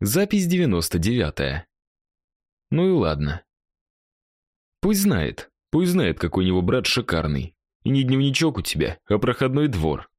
Запись 99-я. Ну и ладно. Пусть знает, пусть знает, какой у него брат шикарный. И не дневничок у тебя, а проходной двор.